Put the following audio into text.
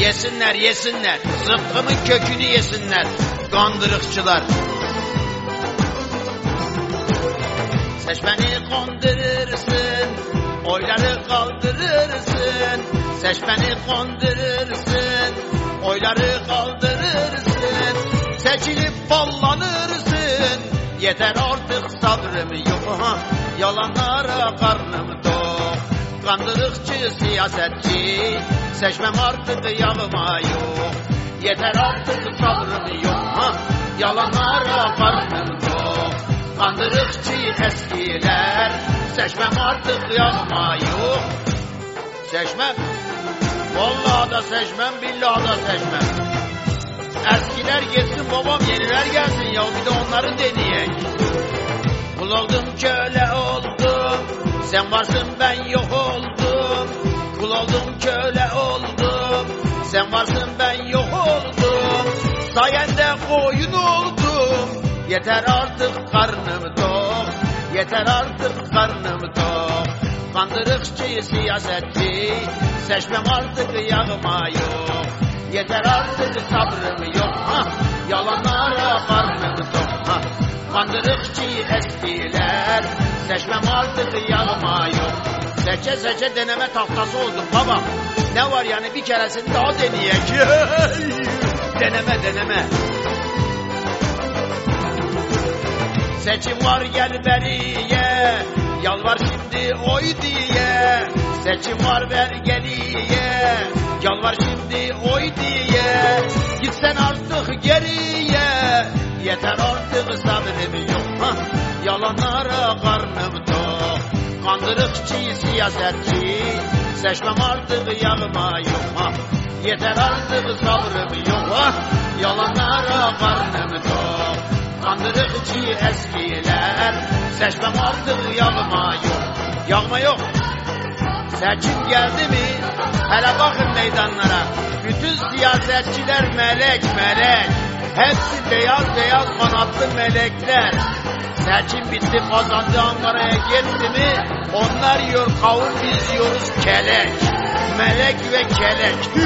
Yesinler yesinler. Zıkkımın kökünü yesinler. Kandırıkçılar. Seçmeni kandırırsın. Oyları kaldırırsın. Seçmeni kandırırsın. Oyları kaldırırsın. Seçilip ballanırsın. Yeter artık sabrım yok ha. Yalanlara karnım tok. Kandırıkçı siyasetçi. Seçmem artık yağma yok. Yeter artık sabrım yok ha. Yalanlara karnım tok. Kandırıkçı eskiler. Seçmem artık yağma yok. Seçmem. Vallahi da seçmem, billahi da seçmem. Eskiler geçsin babam, yeniler gelsin ya bir de onları deneyek. Kul oldum, köle sen varsın ben yok oldum. Kul oldum, köle oldum, sen varsın ben yok oldum. Sayende koyun oldum, yeter artık karnım tok. Yeter artık karnım tok. Kandırıkçı siyasetçi, seçmem artık yağma yok. Yeter artık sabrım yok ha, yalanlara karnım tok ha. Kandırıkçı eskiler, seçmem artık yağma yok. Seçe seçe deneme tahtası oldum babam. Ne var yani bir keresini daha deneyek. deneme deneme. Seçim var gel beriye Yalvar şimdi oy diye Seçim var ver geliye Yalvar şimdi oy diye Gitsen artık geriye Yeter artık sabrım yok ha. Yalanlara karnım tok Kandırıkçı siyasetçi Seçmem artık yağma yok ha. Yeter artık sabrım yok ha. Yalanlara karnım tok Kandırıkçı eskiler Seçmem artık yağma yok Yağma yok Seçim geldi mi Hele bakın meydanlara Bütün siyasetçiler melek melek Hepsi beyaz beyaz kanatlı melekler. Seçim bitti kazandı Ankara'ya gitti mi? Onlar yiyor kavun biz yiyoruz kelek Melek ve kelek